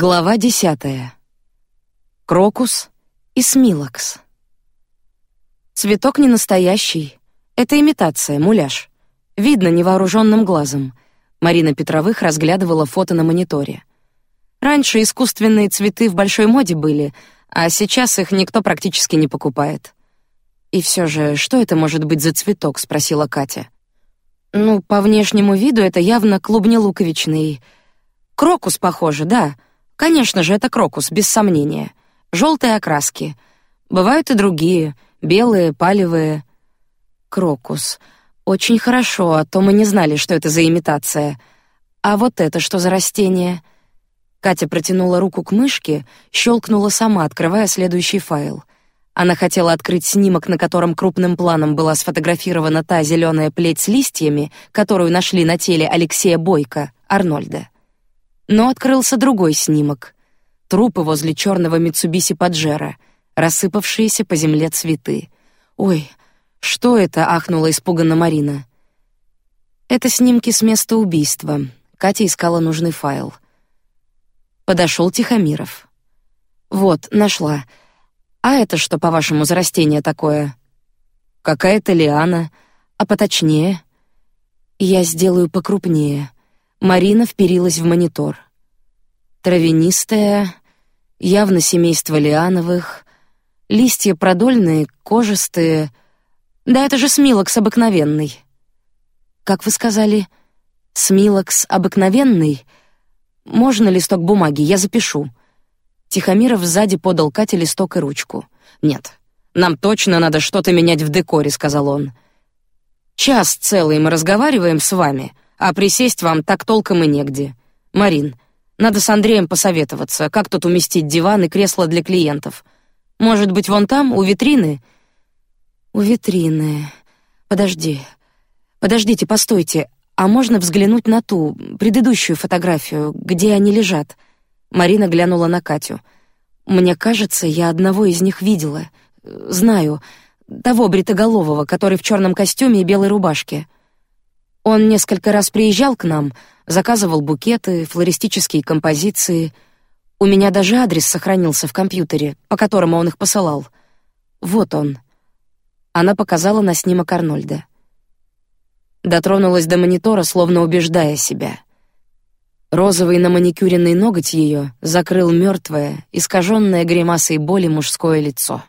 Глава десятая. Крокус и смилакс. Цветок не настоящий, это имитация, муляж. Видно невооруженным глазом. Марина Петровых разглядывала фото на мониторе. Раньше искусственные цветы в большой моде были, а сейчас их никто практически не покупает. И все же, что это может быть за цветок? – спросила Катя. Ну, по внешнему виду это явно клубнелуковичный. Крокус, похоже, да. Конечно же, это крокус, без сомнения. Желтые окраски. Бывают и другие, белые, палевые. Крокус. Очень хорошо, а то мы не знали, что это за имитация. А вот это что за растение? Катя протянула руку к мышке, щелкнула сама, открывая следующий файл. Она хотела открыть снимок, на котором крупным планом была сфотографирована та зеленая плеть с листьями, которую нашли на теле Алексея Бойко, Арнольда. Но открылся другой снимок. Трупы возле черного Митсубиси Паджеро, рассыпавшиеся по земле цветы. Ой, что это? ахнула испуганно Марина. Это снимки с места убийства. Катя искала нужный файл. Подошел Тихомиров. Вот, нашла. А это что, по-вашему, за растение такое? Какая-то лиана, а поточнее. Я сделаю покрупнее. Марина вперилась в монитор. Травянистая, явно семейство лиановых, листья продольные, кожистые. Да это же смилокс обыкновенный. Как вы сказали, смилокс обыкновенный? Можно листок бумаги, я запишу. Тихомиров сзади подал Кате листок и ручку. Нет, нам точно надо что-то менять в декоре, сказал он. Час целый мы разговариваем с вами, а присесть вам так толком и негде. Марин, надо с Андреем посоветоваться, как тут уместить диван и кресло для клиентов. Может быть, вон там, у витрины? У витрины. Подожди. Подождите, постойте. А можно взглянуть на ту предыдущую фотографию, где они лежат? Марина глянула на Катю. Мне кажется, я одного из них видела. Знаю, того бритоголового, который в черном костюме и белой рубашке. Он несколько раз приезжал к нам, заказывал букеты, флористические композиции. У меня даже адрес сохранился в компьютере, по которому он их посылал. Вот он. Она показала на снимок Арнольда. Дотронулась до монитора, словно убеждая себя. Розовый на маникюренный ноготь ее закрыл мертвое, искаженное гримасой боли мужское лицо.